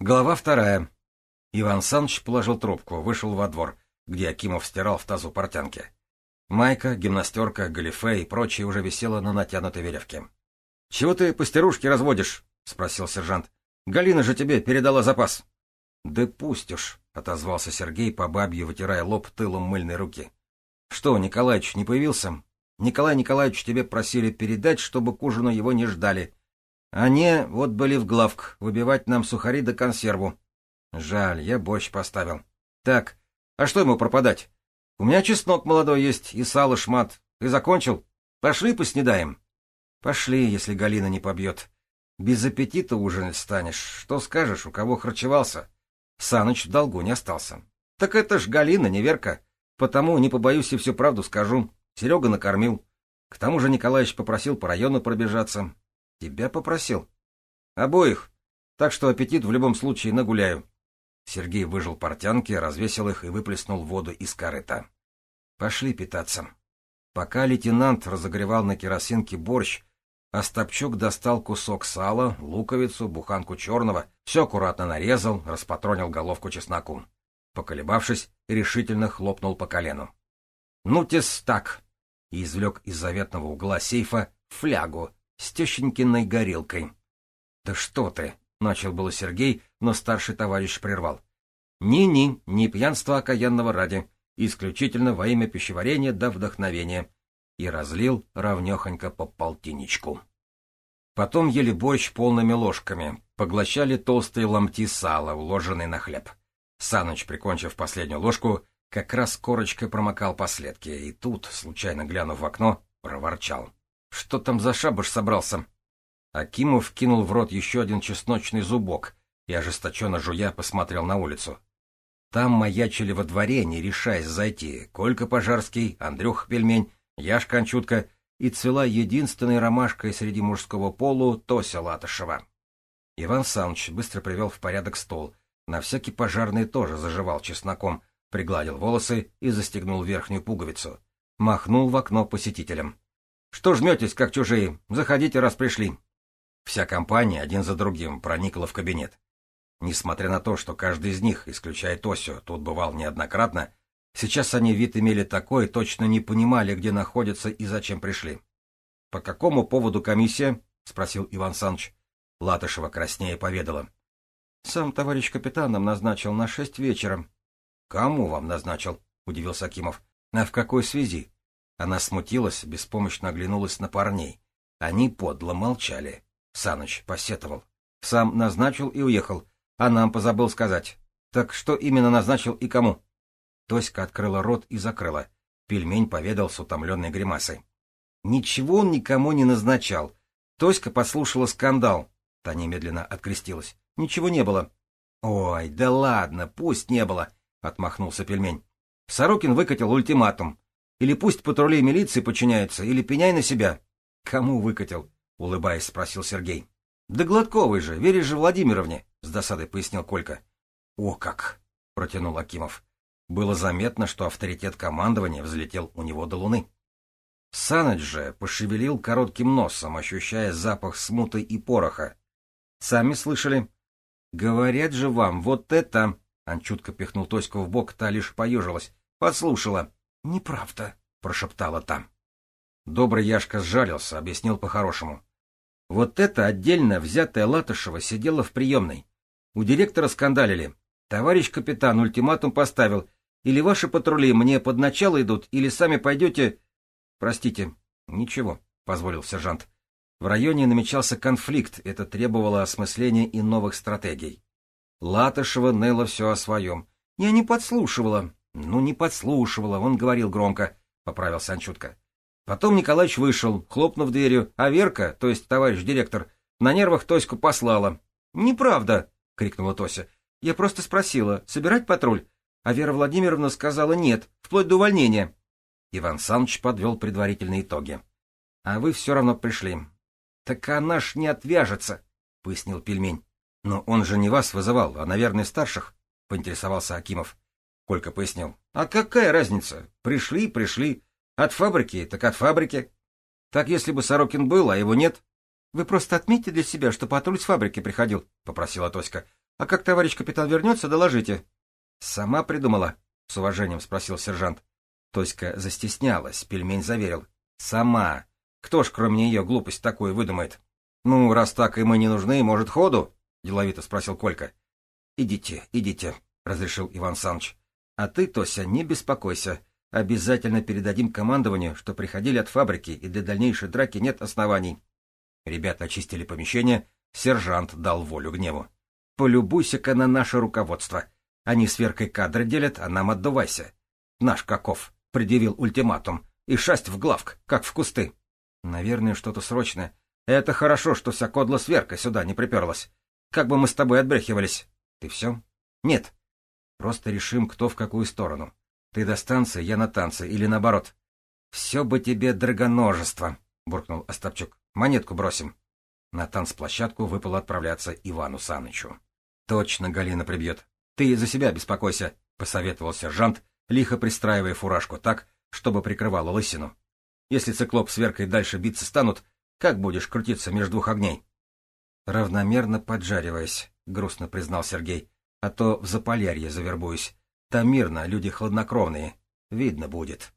Глава вторая. Иван Саныч положил трубку, вышел во двор, где Акимов стирал в тазу портянки. Майка, гимнастерка, галифе и прочее уже висело на натянутой веревке. — Чего ты постирушки разводишь? — спросил сержант. — Галина же тебе передала запас. — Да пусть уж, — отозвался Сергей по бабье, вытирая лоб тылом мыльной руки. — Что, Николаевич не появился? Николай Николаевич тебе просили передать, чтобы к ужину его не ждали. Они вот были в главк, выбивать нам сухари да консерву. Жаль, я борщ поставил. Так, а что ему пропадать? У меня чеснок молодой есть и сало шмат. Ты закончил? Пошли поснедаем. Пошли, если Галина не побьет. Без аппетита ужинать станешь. Что скажешь, у кого харчевался? Саныч в долгу не остался. Так это ж Галина, не Верка. Потому не побоюсь и всю правду скажу. Серега накормил. К тому же Николаевич попросил по району пробежаться. Тебя попросил. Обоих. Так что аппетит в любом случае нагуляю. Сергей выжил портянки, развесил их и выплеснул воду из корыта. Пошли питаться. Пока лейтенант разогревал на керосинке борщ, Остапчук достал кусок сала, луковицу, буханку черного, все аккуратно нарезал, распатронил головку чесноку. Поколебавшись, решительно хлопнул по колену. — Ну, тес так! — и извлек из заветного угла сейфа флягу с тещенькиной горилкой. — Да что ты! — начал было Сергей, но старший товарищ прервал. «Ни-ни, не пьянство окаянного ради, исключительно во имя пищеварения да вдохновения». И разлил равнехонько по полтинничку. Потом ели борщ полными ложками, поглощали толстые ломти сала, уложенные на хлеб. Саныч, прикончив последнюю ложку, как раз корочкой промокал последки, и тут, случайно глянув в окно, проворчал. — Что там за шабаш собрался? Акимов кинул в рот еще один чесночный зубок и, ожесточенно жуя, посмотрел на улицу. Там маячили во дворе, не решаясь зайти, Колька Пожарский, Андрюх Пельмень, Яшка Анчутка и цвела единственной ромашкой среди мужского полу Тося Латышева. Иван Саныч быстро привел в порядок стол, на всякий пожарный тоже заживал чесноком, пригладил волосы и застегнул верхнюю пуговицу. Махнул в окно посетителям. — Что жметесь, как чужие? Заходите, раз пришли. Вся компания один за другим проникла в кабинет. Несмотря на то, что каждый из них, исключая Тосю, тут бывал неоднократно, сейчас они вид имели такой, точно не понимали, где находятся и зачем пришли. — По какому поводу комиссия? — спросил Иван Саныч. Латышева краснее поведала. — Сам товарищ капитан нам назначил на шесть вечера. — Кому вам назначил? — удивился Акимов. — А в какой связи? Она смутилась, беспомощно оглянулась на парней. Они подло молчали. Саныч посетовал. Сам назначил и уехал, а нам позабыл сказать. Так что именно назначил и кому? Тоська открыла рот и закрыла. Пельмень поведал с утомленной гримасой. Ничего он никому не назначал. Тоська послушала скандал. Та немедленно открестилась. Ничего не было. Ой, да ладно, пусть не было, отмахнулся пельмень. Сорокин выкатил ультиматум. Или пусть патрули милиции подчиняются, или пеняй на себя. Кому выкатил? — улыбаясь, спросил Сергей. — Да Гладковой же, веришь же Владимировне, — с досадой пояснил Колька. — О как! — протянул Акимов. Было заметно, что авторитет командования взлетел у него до луны. Саныч же пошевелил коротким носом, ощущая запах смуты и пороха. — Сами слышали? — Говорят же вам, вот это... Он чутко пихнул Тоську в бок, та лишь поежилась. Подслушала. — Неправда, — прошептала там. Добрый Яшка сжалился, объяснил по-хорошему. Вот это отдельно взятая Латышева сидела в приемной. У директора скандалили. Товарищ капитан ультиматум поставил. Или ваши патрули мне под начало идут, или сами пойдете... Простите. Ничего, позволил сержант. В районе намечался конфликт, это требовало осмысления и новых стратегий. Латышева ныла все о своем. Я не подслушивала. Ну, не подслушивала, он говорил громко, — поправился Анчутка. Потом Николаевич вышел, хлопнув дверью, а Верка, то есть товарищ директор, на нервах Тоську послала. «Неправда!» — крикнула Тося. «Я просто спросила, собирать патруль?» А Вера Владимировна сказала «нет», вплоть до увольнения. Иван Саныч подвел предварительные итоги. «А вы все равно пришли». «Так она ж не отвяжется», — пояснил пельмень. «Но он же не вас вызывал, а, наверное, старших», — поинтересовался Акимов. Колька пояснил. «А какая разница? Пришли, пришли. От фабрики, так от фабрики. Так если бы Сорокин был, а его нет. — Вы просто отметьте для себя, что патруль с фабрики приходил, — попросила Тоська. А как товарищ капитан вернется, доложите. — Сама придумала? — с уважением спросил сержант. Тоська застеснялась, пельмень заверил. — Сама. Кто ж, кроме нее, глупость такую выдумает? — Ну, раз так и мы не нужны, может, ходу? — деловито спросил Колька. — Идите, идите, — разрешил Иван Саныч. — А ты, Тося, не беспокойся. Обязательно передадим командованию, что приходили от фабрики, и для дальнейшей драки нет оснований. Ребята очистили помещение, сержант дал волю гневу. Полюбуйся-ка на наше руководство. Они с Веркой кадры делят, а нам отдувайся. Наш каков предъявил ультиматум, и шасть в главк, как в кусты. Наверное, что-то срочное. Это хорошо, что вся кодла с Веркой сюда не приперлась. Как бы мы с тобой отбрехивались. Ты все? Нет. Просто решим, кто в какую сторону. Ты до станции, я на танцы, или наоборот. Все бы тебе драгоножество, буркнул Остапчук. Монетку бросим. На танцплощадку выпало отправляться Ивану Санычу. Точно Галина прибьет. Ты за себя беспокойся, посоветовал сержант, лихо пристраивая фуражку так, чтобы прикрывала лысину. Если циклоп с Веркой дальше биться станут, как будешь крутиться между двух огней? Равномерно поджариваясь, грустно признал Сергей, а то в Заполярье завербуюсь. Там мирно, люди хладнокровные. Видно будет.